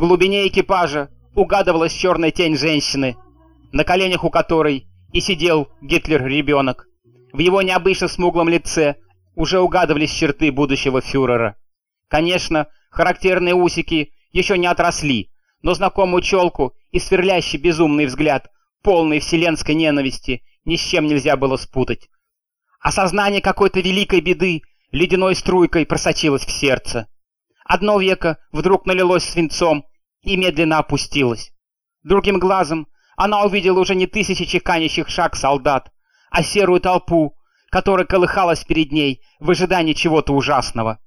глубине экипажа угадывалась черная тень женщины, на коленях у которой и сидел Гитлер-ребенок. В его необычно смуглом лице уже угадывались черты будущего фюрера. Конечно, характерные усики еще не отросли, но знакомую челку и сверлящий безумный взгляд, полный вселенской ненависти, ни с чем нельзя было спутать. Осознание какой-то великой беды ледяной струйкой просочилось в сердце. Одно веко вдруг налилось свинцом и медленно опустилось. Другим глазом она увидела уже не тысячи чеканящих шаг солдат, а серую толпу, которая колыхалась перед ней в ожидании чего-то ужасного.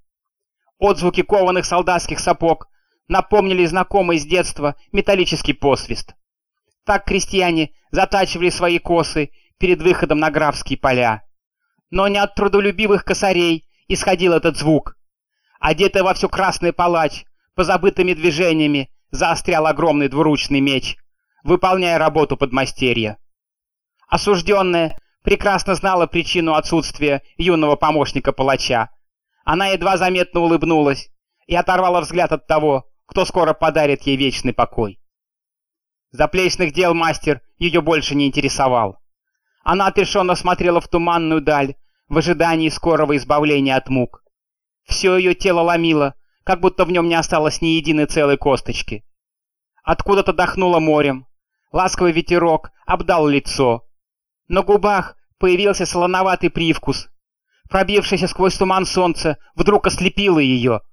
Отзвуки кованых солдатских сапог напомнили знакомый с детства металлический посвист. Так крестьяне затачивали свои косы перед выходом на графские поля. Но не от трудолюбивых косарей исходил этот звук. Одетый во все красный палач, позабытыми движениями, заострял огромный двуручный меч, выполняя работу подмастерья. Осужденная прекрасно знала причину отсутствия юного помощника палача. Она едва заметно улыбнулась и оторвала взгляд от того, кто скоро подарит ей вечный покой. Заплечных дел мастер ее больше не интересовал. Она отрешенно смотрела в туманную даль в ожидании скорого избавления от мук. Все ее тело ломило, как будто в нем не осталось ни единой целой косточки. Откуда-то дохнуло морем, ласковый ветерок обдал лицо. На губах появился солоноватый привкус. Пробившееся сквозь туман солнце вдруг ослепило ее —